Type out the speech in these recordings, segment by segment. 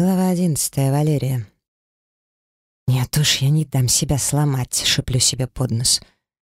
Глава одиннадцатая, Валерия. «Нет уж, я не дам себя сломать», — шеплю себе под нос.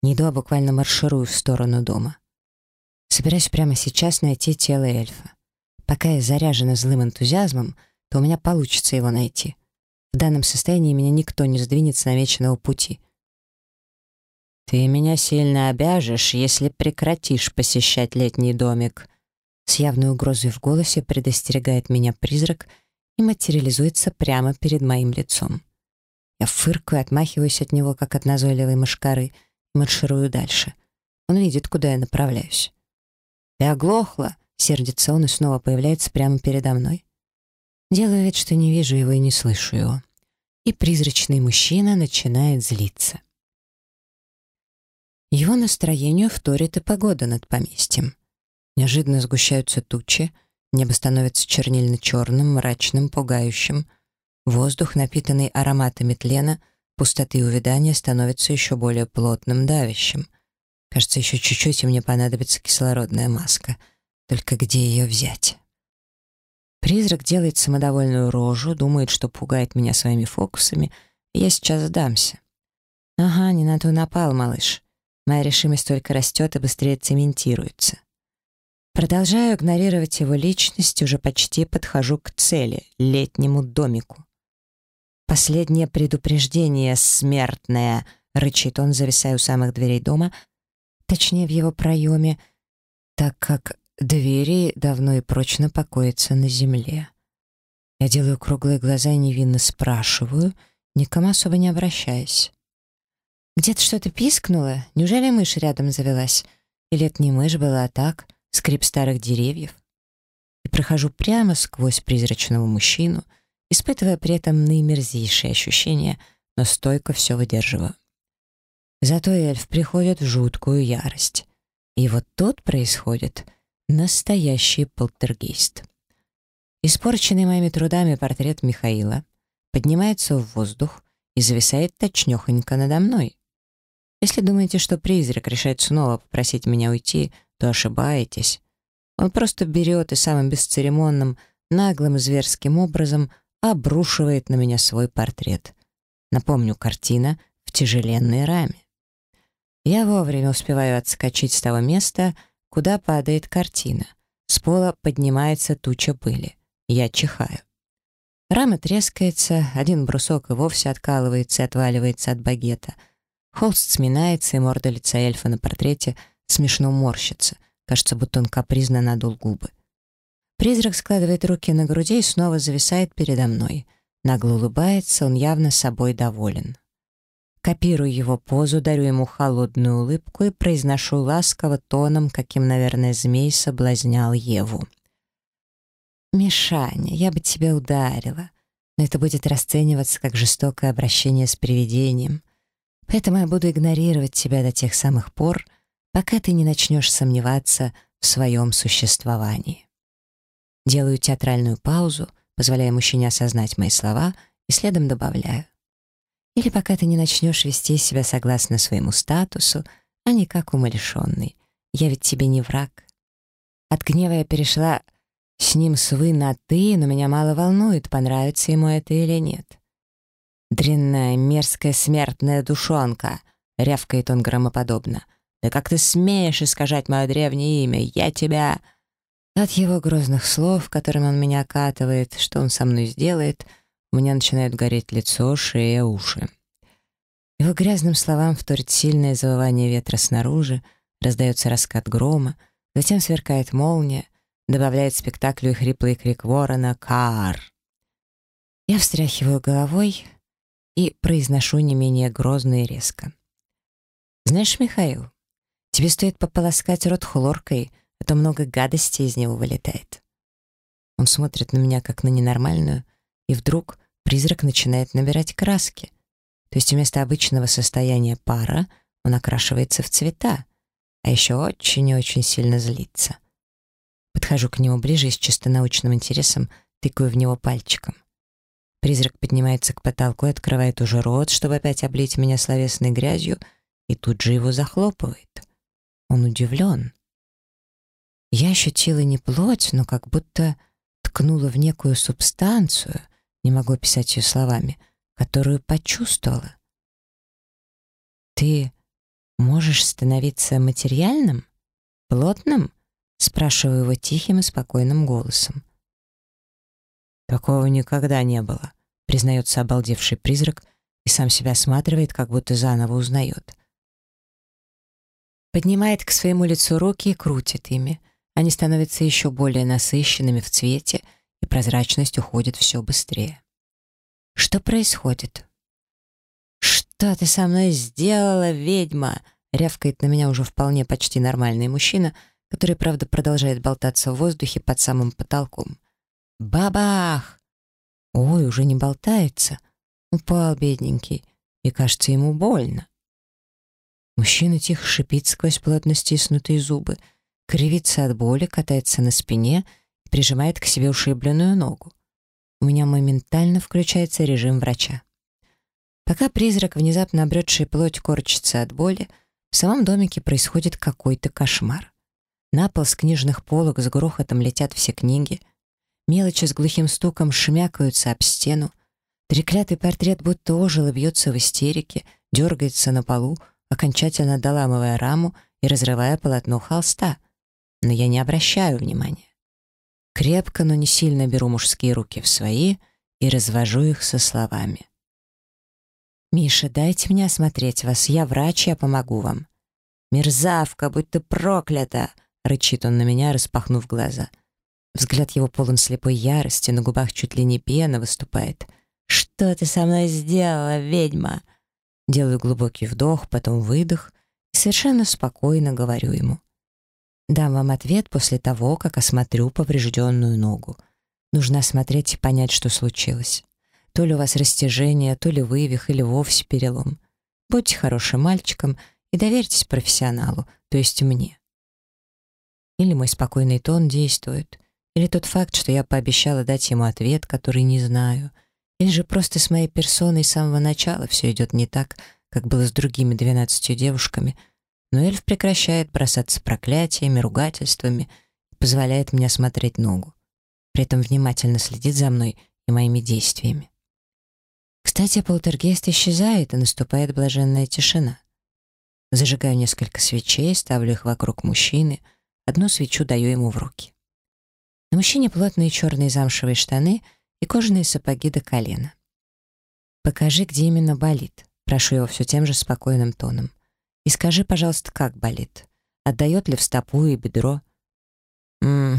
Не иду, а буквально марширую в сторону дома. Собираюсь прямо сейчас найти тело эльфа. Пока я заряжена злым энтузиазмом, то у меня получится его найти. В данном состоянии меня никто не сдвинет с намеченного пути. «Ты меня сильно обяжешь, если прекратишь посещать летний домик», с явной угрозой в голосе предостерегает меня призрак — и материализуется прямо перед моим лицом. Я фыркаю, отмахиваюсь от него, как от назойливой мошкары, и марширую дальше. Он видит, куда я направляюсь. «Ты оглохла!» — сердится он и снова появляется прямо передо мной. Делаю вид, что не вижу его и не слышу его. И призрачный мужчина начинает злиться. Его настроению вторит и погода над поместьем. Неожиданно сгущаются тучи, Небо становится чернильно-черным, мрачным, пугающим. Воздух, напитанный ароматами тлена, пустоты и увядания, становится еще более плотным, давящим. Кажется, еще чуть-чуть, и мне понадобится кислородная маска. Только где ее взять? Призрак делает самодовольную рожу, думает, что пугает меня своими фокусами, и я сейчас сдамся. Ага, не на то напал, малыш. Моя решимость только растет и быстрее цементируется. Продолжаю игнорировать его личность, уже почти подхожу к цели — летнему домику. «Последнее предупреждение, смертное!» — рычит он, зависая у самых дверей дома, точнее, в его проеме, так как двери давно и прочно покоятся на земле. Я делаю круглые глаза и невинно спрашиваю, никому особо не обращаясь. «Где-то что-то пискнуло? Неужели мышь рядом завелась? Или это не мышь была, а так?» Скрип старых деревьев, и прохожу прямо сквозь призрачного мужчину, испытывая при этом наимерзейшие ощущения, но стойко все выдерживаю. Зато эльф приходит в жуткую ярость. И вот тут происходит настоящий полтергейст. Испорченный моими трудами портрет Михаила поднимается в воздух и зависает точнёхонько надо мной. Если думаете, что призрак решает снова попросить меня уйти, то ошибаетесь. Он просто берет и самым бесцеремонным, наглым зверским образом обрушивает на меня свой портрет. Напомню, картина в тяжеленной раме. Я вовремя успеваю отскочить с того места, куда падает картина. С пола поднимается туча пыли. Я чихаю. Рама трескается, один брусок и вовсе откалывается и отваливается от багета. Холст сминается, и морда лица эльфа на портрете — смешно морщится. Кажется, будто он капризно надул губы. Призрак складывает руки на груди и снова зависает передо мной. Нагло улыбается, он явно собой доволен. Копирую его позу, дарю ему холодную улыбку и произношу ласково тоном, каким, наверное, змей соблазнял Еву. «Мишаня, я бы тебя ударила, но это будет расцениваться как жестокое обращение с привидением. Поэтому я буду игнорировать тебя до тех самых пор, пока ты не начнешь сомневаться в своем существовании. Делаю театральную паузу, позволяя мужчине осознать мои слова и следом добавляю. Или пока ты не начнешь вести себя согласно своему статусу, а не как умалишенный. Я ведь тебе не враг. От гнева я перешла с ним с «вы» на «ты», но меня мало волнует, понравится ему это или нет. «Дрянная, мерзкая, смертная душонка!» — рявкает он громоподобно. «Да как ты смеешь искажать мое древнее имя? Я тебя...» От его грозных слов, которыми он меня окатывает, что он со мной сделает, у меня начинает гореть лицо, шея, уши. Его грязным словам вторит сильное завывание ветра снаружи, раздается раскат грома, затем сверкает молния, добавляет спектаклю и хриплый крик ворона «Кар!». Я встряхиваю головой и произношу не менее грозно и резко. «Знаешь, Михаил, Тебе стоит пополоскать рот хлоркой, а то много гадостей из него вылетает. Он смотрит на меня, как на ненормальную, и вдруг призрак начинает набирать краски. То есть вместо обычного состояния пара он окрашивается в цвета, а еще очень и очень сильно злится. Подхожу к нему ближе и с чисто научным интересом тыкаю в него пальчиком. Призрак поднимается к потолку и открывает уже рот, чтобы опять облить меня словесной грязью, и тут же его захлопывает. Он удивлен. Я ощутила не плоть, но как будто ткнула в некую субстанцию, не могу описать ее словами, которую почувствовала. «Ты можешь становиться материальным? Плотным?» спрашиваю его тихим и спокойным голосом. «Такого никогда не было», — признается обалдевший призрак и сам себя осматривает, как будто заново узнает. Поднимает к своему лицу руки и крутит ими. Они становятся еще более насыщенными в цвете, и прозрачность уходит все быстрее. Что происходит? «Что ты со мной сделала, ведьма?» рявкает на меня уже вполне почти нормальный мужчина, который, правда, продолжает болтаться в воздухе под самым потолком. «Бабах!» Ой, уже не болтается. Упал, бедненький, и, кажется, ему больно. Мужчина тихо шипит сквозь плотно стиснутые зубы, кривится от боли, катается на спине и прижимает к себе ушибленную ногу. У меня моментально включается режим врача. Пока призрак, внезапно обретший плоть, корчится от боли, в самом домике происходит какой-то кошмар. На пол с книжных полок с грохотом летят все книги. Мелочи с глухим стуком шмякаются об стену. Треклятый портрет будто ожил и бьется в истерике, дергается на полу, окончательно доламывая раму и разрывая полотно холста. Но я не обращаю внимания. Крепко, но не сильно беру мужские руки в свои и развожу их со словами. «Миша, дайте мне осмотреть вас. Я врач, я помогу вам». «Мерзавка, будь ты проклята!» — рычит он на меня, распахнув глаза. Взгляд его полон слепой ярости, на губах чуть ли не пена выступает. «Что ты со мной сделала, ведьма?» Делаю глубокий вдох, потом выдох и совершенно спокойно говорю ему. «Дам вам ответ после того, как осмотрю поврежденную ногу. Нужно осмотреть и понять, что случилось. То ли у вас растяжение, то ли вывих, или вовсе перелом. Будьте хорошим мальчиком и доверьтесь профессионалу, то есть мне. Или мой спокойный тон действует, или тот факт, что я пообещала дать ему ответ, который не знаю, или же просто с моей персоной с самого начала все идет не так, как было с другими двенадцатью девушками, но эльф прекращает бросаться проклятиями, ругательствами позволяет мне смотреть ногу. При этом внимательно следит за мной и моими действиями. Кстати, полтергейст исчезает, и наступает блаженная тишина. Зажигаю несколько свечей, ставлю их вокруг мужчины — Одну свечу даю ему в руки. На мужчине плотные черные замшевые штаны и кожаные сапоги до колена. «Покажи, где именно болит», — прошу его все тем же спокойным тоном. «И скажи, пожалуйста, как болит? Отдает ли в стопу и бедро?» «Ммм,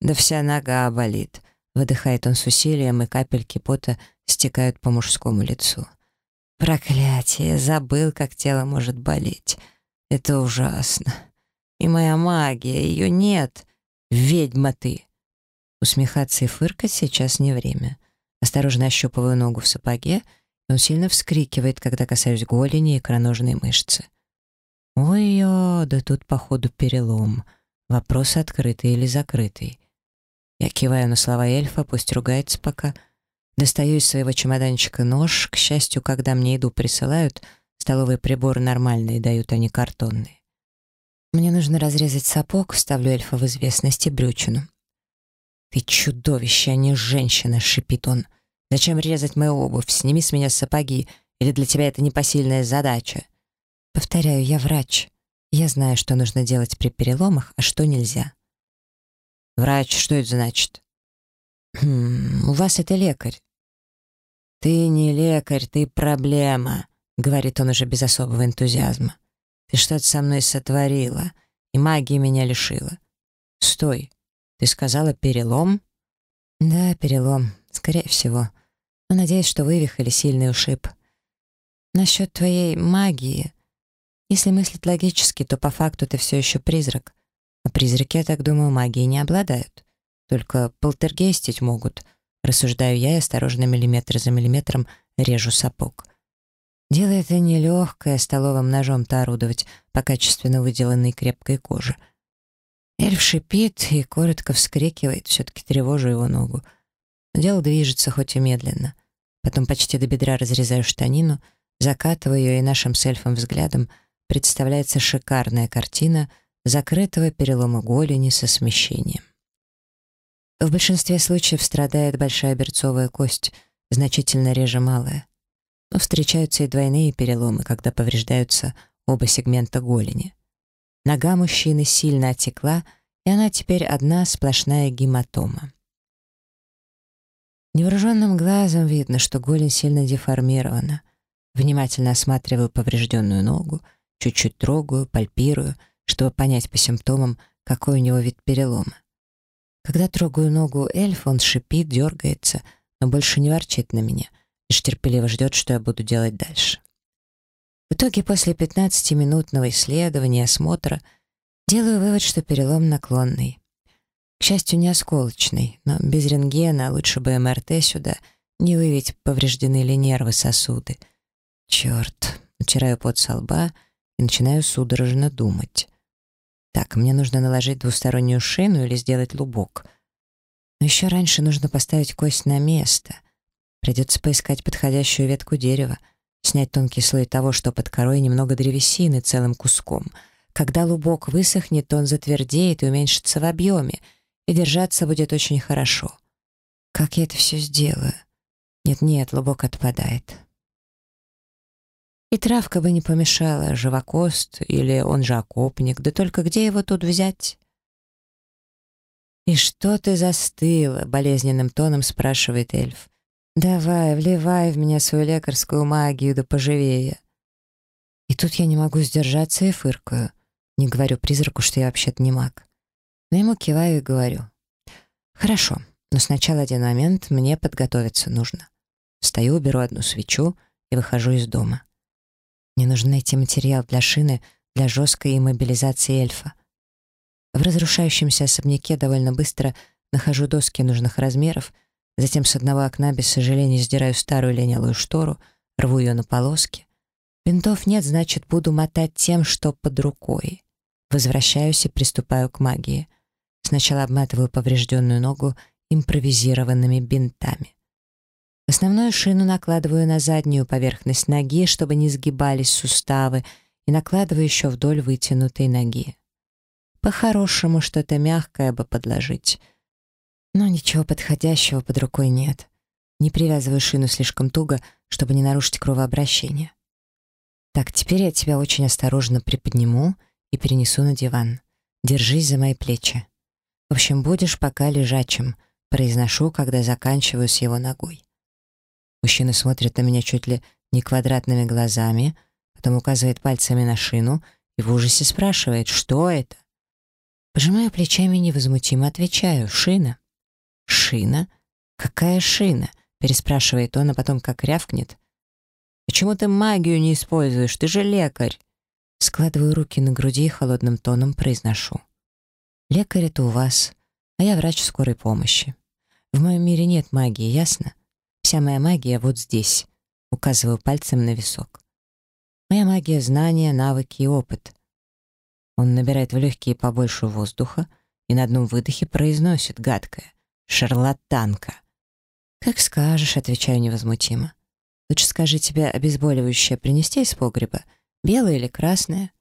да вся нога болит», — выдыхает он с усилием, и капельки пота стекают по мужскому лицу. «Проклятие! Забыл, как тело может болеть. Это ужасно. И моя магия, ее нет. Ведьма ты!» Усмехаться и фыркать сейчас не время. Осторожно ощупываю ногу в сапоге, и он сильно вскрикивает, когда касаюсь голени и икроножной мышцы. «Ой-ё, да тут, походу, перелом. Вопрос открытый или закрытый?» Я киваю на слова эльфа, пусть ругается пока. Достаю из своего чемоданчика нож. К счастью, когда мне еду присылают, столовые приборы нормальные дают, а не картонные. Мне нужно разрезать сапог, ставлю эльфа в известность и брючину. «Ты чудовище, а не женщина!» — шипит он. «Зачем резать мою обувь? Сними с меня сапоги. Или для тебя это непосильная задача?» Повторяю, я врач. Я знаю, что нужно делать при переломах, а что нельзя. «Врач, что это значит?» «Хм, у вас это лекарь». «Ты не лекарь, ты проблема», — говорит он уже без особого энтузиазма. Ты что-то со мной сотворила, и магия меня лишила. Стой, ты сказала перелом? Да, перелом, скорее всего. Но надеюсь, что вывих или сильный ушиб. Насчет твоей магии. Если мыслить логически, то по факту ты все еще призрак. А призраки, я так думаю, магией не обладают. Только полтергейстить могут. Рассуждаю я и осторожно миллиметр за миллиметром режу сапог. Дело это нелегкое, столовым ножом-то орудовать по качественно выделанной крепкой коже. Эльф шипит и коротко вскрикивает, все-таки тревожу его ногу. Но дело движется, хоть и медленно. Потом почти до бедра разрезаю штанину, закатываю ее, и нашим с эльфом взглядом представляется шикарная картина закрытого перелома голени со смещением. В большинстве случаев страдает большая берцовая кость, значительно реже малая. Но встречаются и двойные переломы, когда повреждаются оба сегмента голени. Нога мужчины сильно отекла, и она теперь одна сплошная гематома. Невооруженным глазом видно, что голень сильно деформирована. Внимательно осматриваю поврежденную ногу, чуть-чуть трогаю, пальпирую, чтобы понять по симптомам, какой у него вид перелома. Когда трогаю ногу эльфа, он шипит, дергается, но больше не ворчит на меня, лишь терпеливо ждет, что я буду делать дальше. В итоге после 15-минутного исследования и осмотра делаю вывод, что перелом наклонный. К счастью, не осколочный, но без рентгена, а лучше бы МРТ сюда, не выявить, повреждены ли нервы, сосуды. Черт, утираю пот со лба и начинаю судорожно думать. Так, мне нужно наложить двустороннюю шину или сделать лубок. Но еще раньше нужно поставить кость на место. Придется поискать подходящую ветку дерева — снять тонкий слой того, что под корой немного древесины целым куском. Когда лубок высохнет, он затвердеет и уменьшится в объеме, и держаться будет очень хорошо. Как я это все сделаю? Нет-нет, лубок отпадает. И травка бы не помешала, живокост или он же окопник, да только где его тут взять? «И что ты застыла?» — болезненным тоном спрашивает эльф. «Давай, вливай в меня свою лекарскую магию, да поживее». И тут я не могу сдержаться и фыркаю. Не говорю призраку, что я вообще-то не маг. Но ему киваю и говорю. «Хорошо, но сначала один момент, мне подготовиться нужно». Встаю, беру одну свечу и выхожу из дома. Мне нужно найти материал для шины для жесткой иммобилизации эльфа. В разрушающемся особняке довольно быстро нахожу доски нужных размеров Затем с одного окна без сожаления сдираю старую линялую штору, рву ее на полоски. Бинтов нет, значит, буду мотать тем, что под рукой. Возвращаюсь и приступаю к магии. Сначала обматываю поврежденную ногу импровизированными бинтами. Основную шину накладываю на заднюю поверхность ноги, чтобы не сгибались суставы, и накладываю еще вдоль вытянутой ноги. По-хорошему что-то мягкое бы подложить — но ничего подходящего под рукой нет. Не привязываю шину слишком туго, чтобы не нарушить кровообращение. Так, теперь я тебя очень осторожно приподниму и перенесу на диван. Держись за мои плечи. В общем, будешь пока лежачим, произношу, когда заканчиваю с его ногой. Мужчина смотрит на меня чуть ли не квадратными глазами, потом указывает пальцами на шину и в ужасе спрашивает, что это? Пожимаю плечами невозмутимо отвечаю, шина. «Шина? Какая шина?» — переспрашивает он, а потом как рявкнет. «Почему ты магию не используешь? Ты же лекарь!» Складываю руки на груди и холодным тоном произношу. «Лекарь — это у вас, а я врач скорой помощи. В моем мире нет магии, ясно? Вся моя магия вот здесь», — указываю пальцем на висок. «Моя магия — знания, навыки и опыт». Он набирает в легкие побольше воздуха и на одном выдохе произносит гадкое шарлатанка». «Как скажешь», — отвечаю невозмутимо. «Лучше скажи тебе обезболивающее принести из погреба, белое или красное?»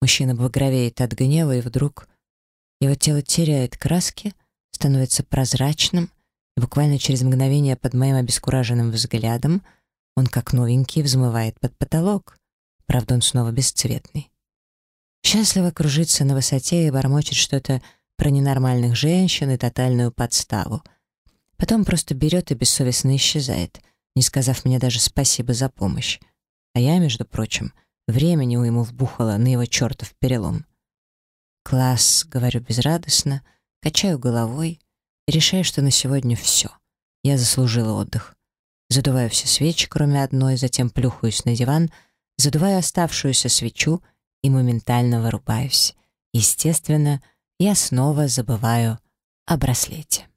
Мужчина багровеет от гнева, и вдруг его тело теряет краски, становится прозрачным, и буквально через мгновение под моим обескураженным взглядом он, как новенький, взмывает под потолок. Правда, он снова бесцветный. Счастливо кружится на высоте и бормочет что-то про ненормальных женщин и тотальную подставу. Потом просто берет и бессовестно исчезает, не сказав мне даже спасибо за помощь. А я, между прочим, времени у ему вбухала на его чертов перелом. «Класс», — говорю безрадостно, качаю головой и решаю, что на сегодня все. Я заслужила отдых. Задуваю все свечи, кроме одной, затем плюхаюсь на диван, задуваю оставшуюся свечу и моментально вырубаюсь. Естественно, я снова забываю о браслете.